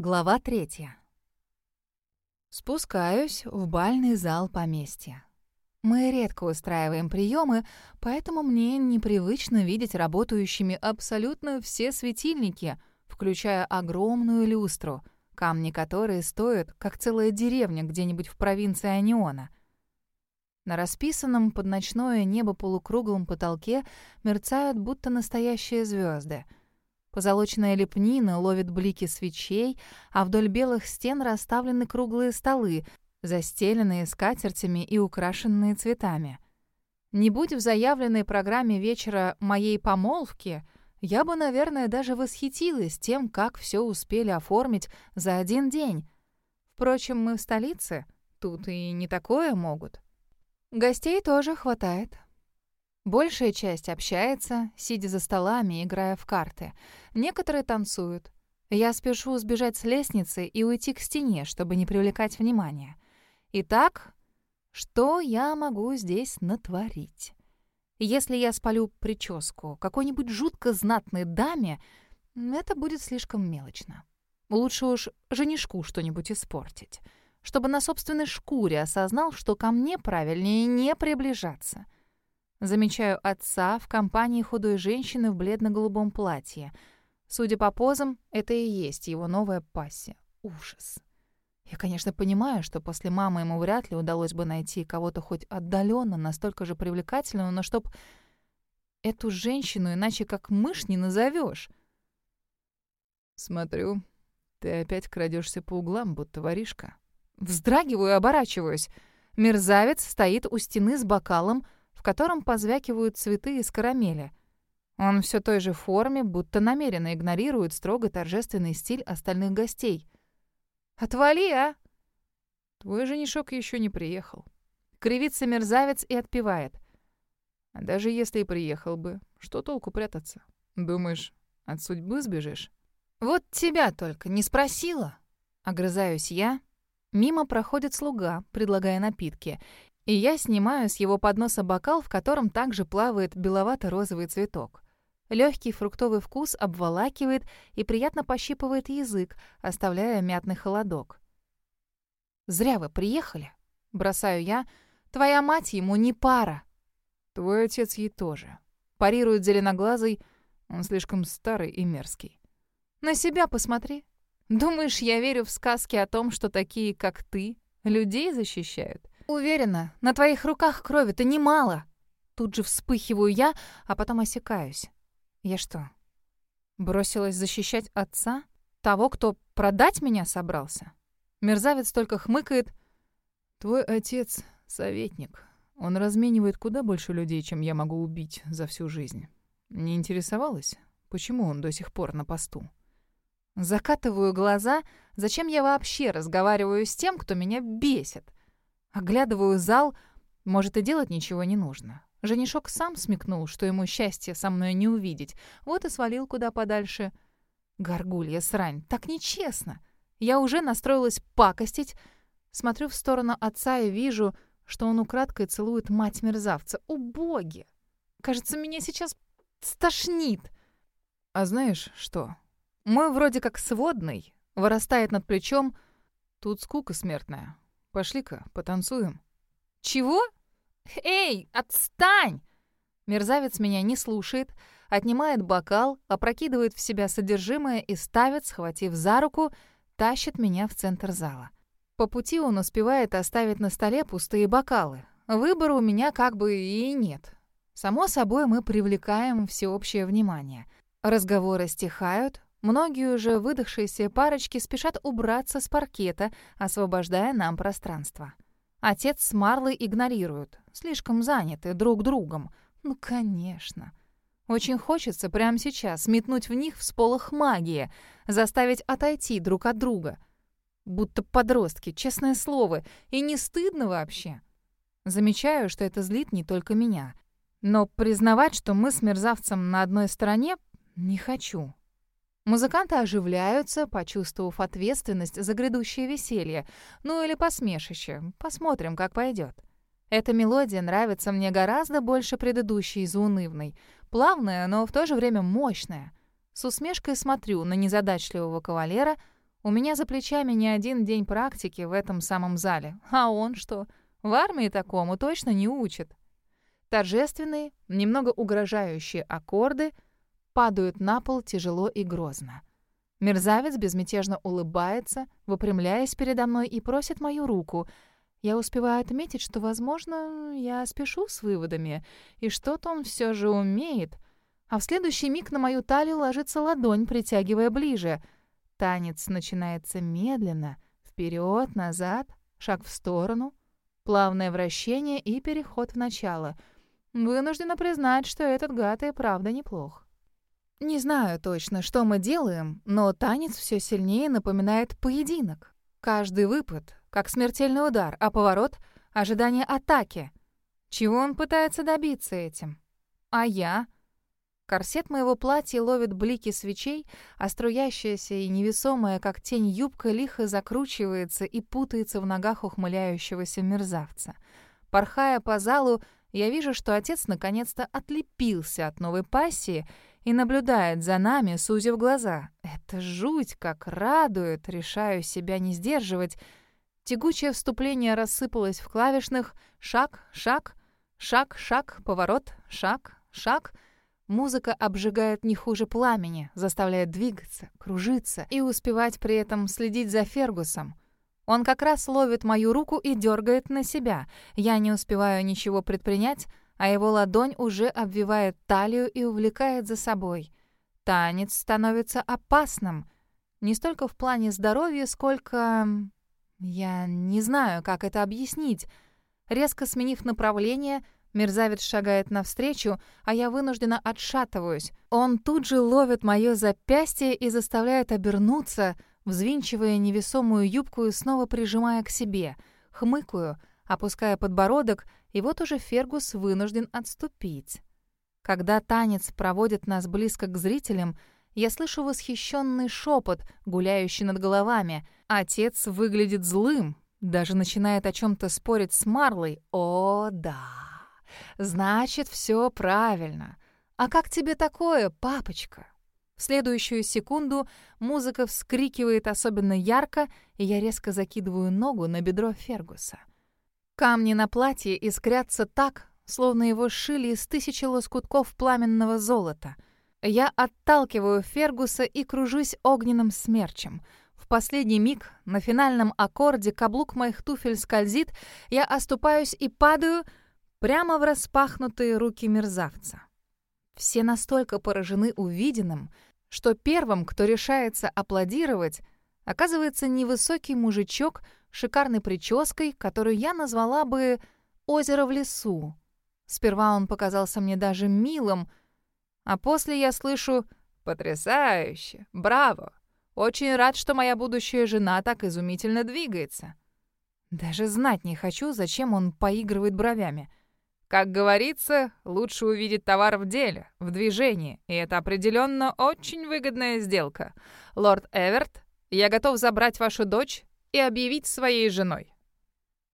Глава третья. Спускаюсь в бальный зал поместья. Мы редко устраиваем приемы, поэтому мне непривычно видеть работающими абсолютно все светильники, включая огромную люстру, камни которой стоят, как целая деревня где-нибудь в провинции Аниона. На расписанном под ночное небо полукруглом потолке мерцают будто настоящие звезды — Позолоченная лепнина ловит блики свечей, а вдоль белых стен расставлены круглые столы, застеленные скатертями и украшенные цветами. Не будь в заявленной программе вечера моей помолвки, я бы, наверное, даже восхитилась тем, как все успели оформить за один день. Впрочем, мы в столице, тут и не такое могут. Гостей тоже хватает. Большая часть общается, сидя за столами, играя в карты. Некоторые танцуют. Я спешу сбежать с лестницы и уйти к стене, чтобы не привлекать внимания. Итак, что я могу здесь натворить? Если я спалю прическу какой-нибудь жутко знатной даме, это будет слишком мелочно. Лучше уж женишку что-нибудь испортить, чтобы на собственной шкуре осознал, что ко мне правильнее не приближаться — Замечаю отца в компании худой женщины в бледно-голубом платье. Судя по позам, это и есть его новая пассия. Ужас. Я, конечно, понимаю, что после мамы ему вряд ли удалось бы найти кого-то хоть отдаленно настолько же привлекательного, но чтоб эту женщину иначе как мышь не назовешь. Смотрю, ты опять крадешься по углам, будто воришка. Вздрагиваю и оборачиваюсь. Мерзавец стоит у стены с бокалом, в котором позвякивают цветы из карамели. Он все той же форме, будто намеренно игнорирует строго торжественный стиль остальных гостей. «Отвали, а!» «Твой женишок еще не приехал». Кривится мерзавец и отпевает. «А даже если и приехал бы, что толку прятаться? Думаешь, от судьбы сбежишь?» «Вот тебя только не спросила!» Огрызаюсь я. Мимо проходит слуга, предлагая напитки, и я снимаю с его подноса бокал, в котором также плавает беловато-розовый цветок. Легкий фруктовый вкус обволакивает и приятно пощипывает язык, оставляя мятный холодок. «Зря вы приехали», — бросаю я. «Твоя мать ему не пара». «Твой отец ей тоже», — парирует зеленоглазый. Он слишком старый и мерзкий. «На себя посмотри. Думаешь, я верю в сказки о том, что такие, как ты, людей защищают?» «Уверена, на твоих руках крови-то немало!» Тут же вспыхиваю я, а потом осекаюсь. Я что, бросилась защищать отца? Того, кто продать меня собрался? Мерзавец только хмыкает. «Твой отец — советник. Он разменивает куда больше людей, чем я могу убить за всю жизнь. Не интересовалась, почему он до сих пор на посту?» Закатываю глаза. Зачем я вообще разговариваю с тем, кто меня бесит? Оглядываю зал. Может, и делать ничего не нужно. Женишок сам смекнул, что ему счастье со мной не увидеть. Вот и свалил куда подальше. Горгулья срань, так нечестно. Я уже настроилась пакостить. Смотрю в сторону отца и вижу, что он украдкой целует мать мерзавца. О, боги! Кажется, меня сейчас стошнит. А знаешь что? Мой вроде как сводный, вырастает над плечом. Тут скука смертная. Пошли-ка, потанцуем». «Чего? Эй, отстань!» Мерзавец меня не слушает, отнимает бокал, опрокидывает в себя содержимое и ставит, схватив за руку, тащит меня в центр зала. По пути он успевает оставить на столе пустые бокалы. Выбора у меня как бы и нет. Само собой, мы привлекаем всеобщее внимание. Разговоры стихают, Многие уже выдохшиеся парочки спешат убраться с паркета, освобождая нам пространство. Отец с Марлой игнорируют, слишком заняты друг другом. Ну, конечно. Очень хочется прямо сейчас метнуть в них всполох магии, заставить отойти друг от друга. Будто подростки, честное слово, и не стыдно вообще. Замечаю, что это злит не только меня. Но признавать, что мы с мерзавцем на одной стороне, не хочу. Музыканты оживляются, почувствовав ответственность за грядущее веселье. Ну или посмешище. Посмотрим, как пойдет. Эта мелодия нравится мне гораздо больше предыдущей заунывной. Плавная, но в то же время мощная. С усмешкой смотрю на незадачливого кавалера. У меня за плечами не один день практики в этом самом зале. А он что? В армии такому точно не учат. Торжественные, немного угрожающие аккорды падают на пол тяжело и грозно. Мерзавец безмятежно улыбается, выпрямляясь передо мной и просит мою руку. Я успеваю отметить, что, возможно, я спешу с выводами, и что-то он все же умеет. А в следующий миг на мою талию ложится ладонь, притягивая ближе. Танец начинается медленно, вперед, назад, шаг в сторону, плавное вращение и переход в начало. Вынуждена признать, что этот гад и правда неплох. Не знаю точно, что мы делаем, но танец все сильнее напоминает поединок. Каждый выпад, как смертельный удар, а поворот — ожидание атаки. Чего он пытается добиться этим? А я? Корсет моего платья ловит блики свечей, а струящаяся и невесомая, как тень юбка, лихо закручивается и путается в ногах ухмыляющегося мерзавца. Порхая по залу, я вижу, что отец наконец-то отлепился от новой пассии — и наблюдает за нами, сузив глаза. Это жуть как радует, решаю себя не сдерживать. Тягучее вступление рассыпалось в клавишных «шаг, шаг, шаг, шаг, поворот, шаг, шаг». Музыка обжигает не хуже пламени, заставляет двигаться, кружиться и успевать при этом следить за Фергусом. Он как раз ловит мою руку и дергает на себя. Я не успеваю ничего предпринять, а его ладонь уже обвивает талию и увлекает за собой. Танец становится опасным. Не столько в плане здоровья, сколько... Я не знаю, как это объяснить. Резко сменив направление, мерзавец шагает навстречу, а я вынуждена отшатываюсь. Он тут же ловит мое запястье и заставляет обернуться, взвинчивая невесомую юбку и снова прижимая к себе. Хмыкаю, опуская подбородок — и вот уже Фергус вынужден отступить. Когда танец проводит нас близко к зрителям, я слышу восхищенный шепот, гуляющий над головами. Отец выглядит злым, даже начинает о чем-то спорить с Марлой. О, да. Значит, все правильно. А как тебе такое, папочка? В следующую секунду музыка вскрикивает особенно ярко, и я резко закидываю ногу на бедро Фергуса. Камни на платье искрятся так, словно его шили из тысячи лоскутков пламенного золота. Я отталкиваю Фергуса и кружусь огненным смерчем. В последний миг на финальном аккорде каблук моих туфель скользит, я оступаюсь и падаю прямо в распахнутые руки мерзавца. Все настолько поражены увиденным, что первым, кто решается аплодировать, оказывается невысокий мужичок — шикарной прической, которую я назвала бы «Озеро в лесу». Сперва он показался мне даже милым, а после я слышу «Потрясающе! Браво! Очень рад, что моя будущая жена так изумительно двигается». Даже знать не хочу, зачем он поигрывает бровями. Как говорится, лучше увидеть товар в деле, в движении, и это определенно очень выгодная сделка. Лорд Эверт, я готов забрать вашу дочь и объявить своей женой.